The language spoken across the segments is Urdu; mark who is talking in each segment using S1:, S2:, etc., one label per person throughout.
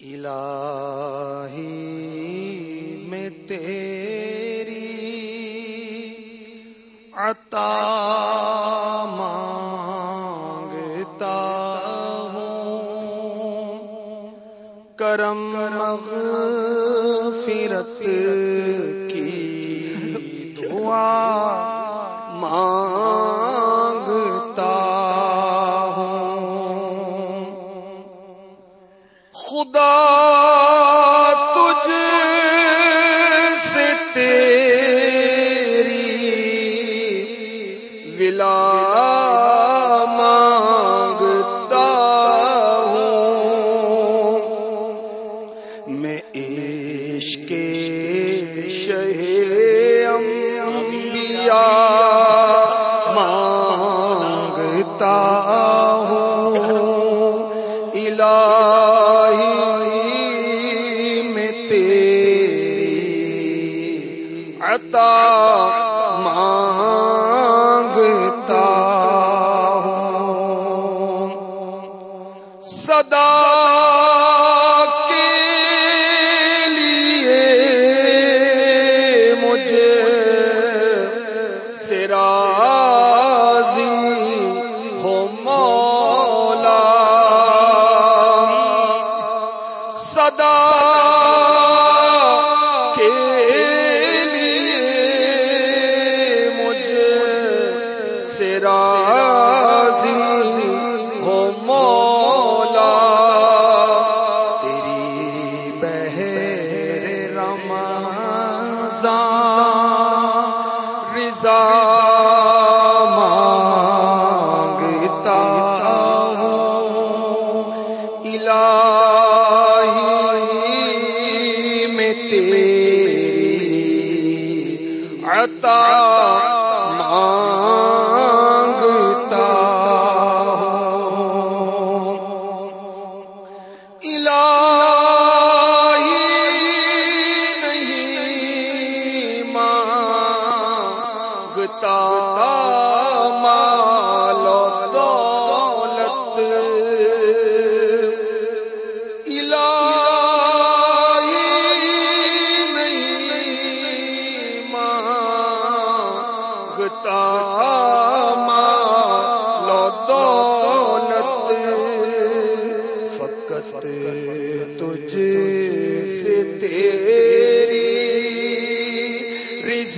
S1: الہی میں تیری عطا مانگتا ہوں۔ کرم مغفرت کی دعا مانگتا شہ انبیاء مانگتا ہوں الہی میں تیری عطا ماں سراضی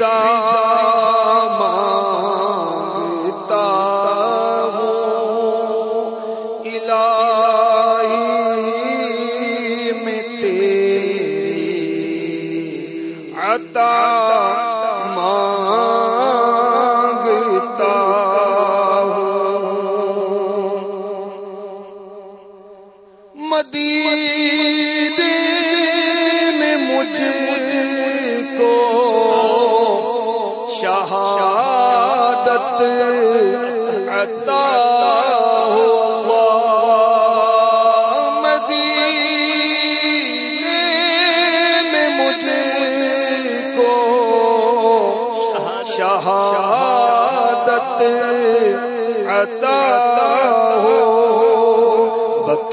S1: رضا مانگتا ہوں الہی میں تیری عطا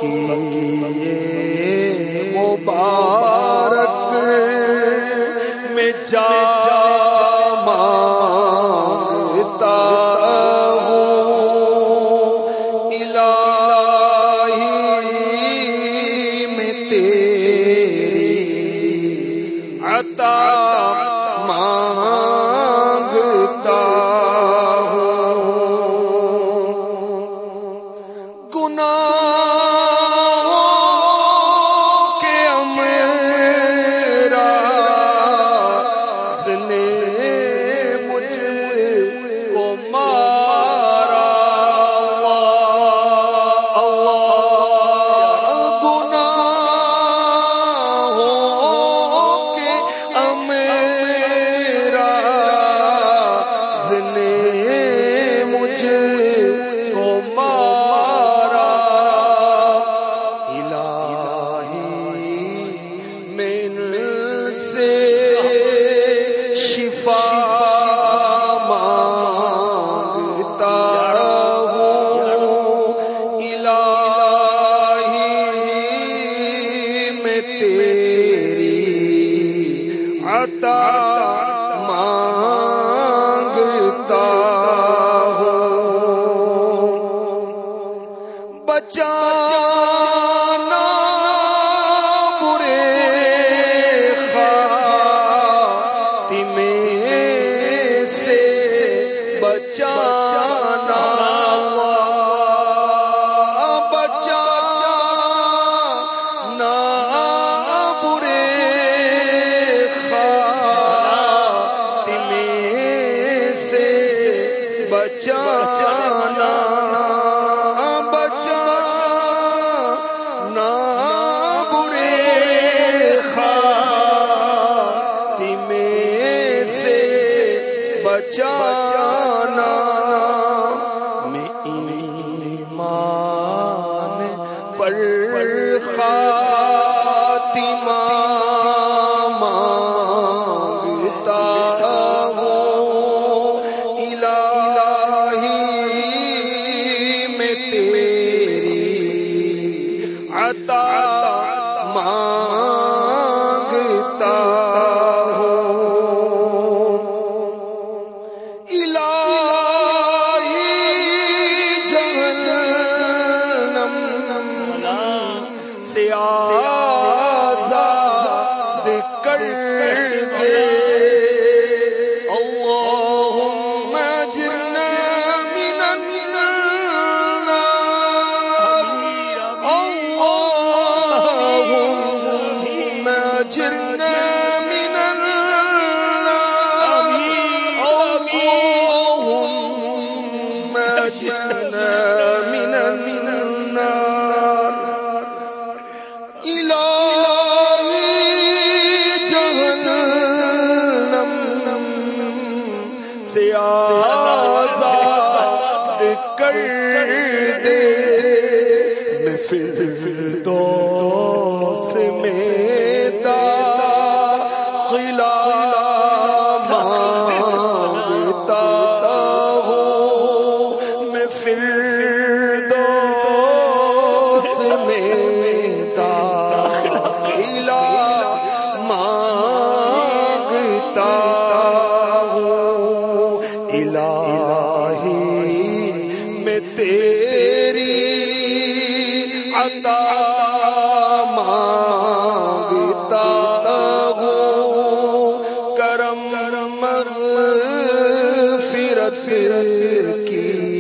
S1: بکی مبارک میں جا مانگتا ہوں۔ الہی میں تیری عطا مانگتا خاتمہ مانگتا ہوں۔ الہی میں تیری عطا ماں آزاد کر دے۔ اللہم اجرنا من النار۔ اللہم اجرنا فردوس میں داخلہ مانگتا ہوں میں فردوس میں داخلہ مانگتا ہوں الہی میں تیری عطا مانگتا ہوں۔ کرم کرم فرت کی۔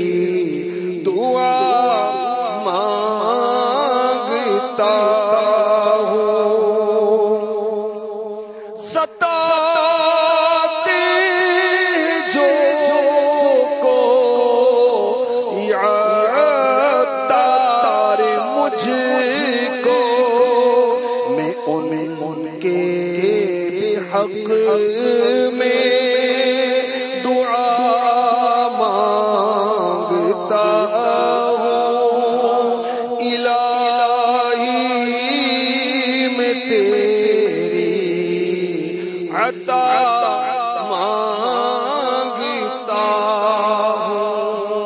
S1: ہوتا